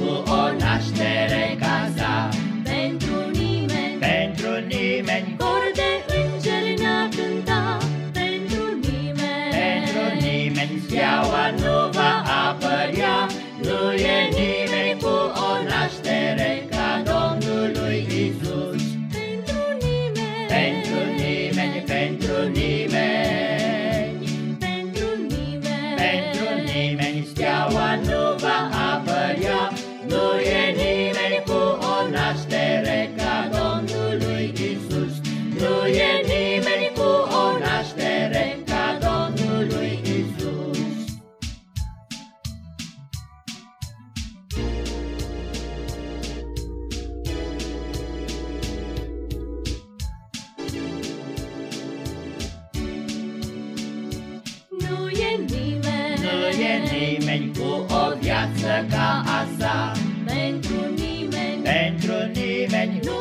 cu o naștere casa Pentru nimeni, pentru nimeni. E nimeni cu o viață ca a sa. Pentru nimeni Pentru nimeni Nu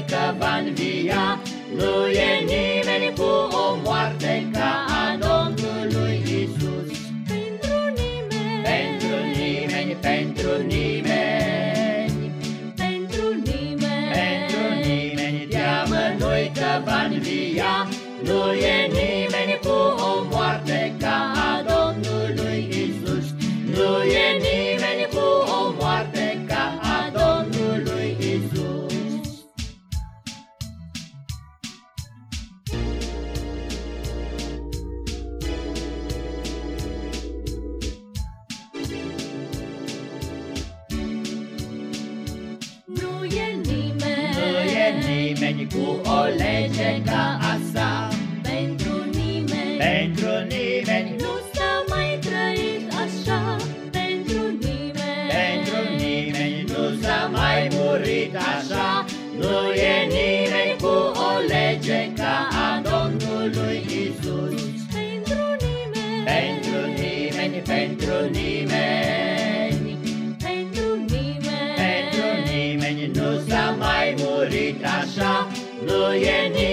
teamă nu-i că va învia Nu e nimeni cu o moarte ca a Domnului Isus. Pentru nimeni. Pentru nimeni, pentru nimeni. Pentru nimeni. Pentru nimeni teamă nu-i că va învia Nu e nimeni cu o moarte nimeni cu o lege ca a sa Pentru nimeni. Pentru nimeni, Nu s-a mai trăit așa. Pentru nimeni. Pentru nimeni Nu s-a mai murit așa. Nu e nimeni cu o lege ca a Domnului Isus. Pentru nimeni. Pentru nimeni, pentru nimeni e nimeni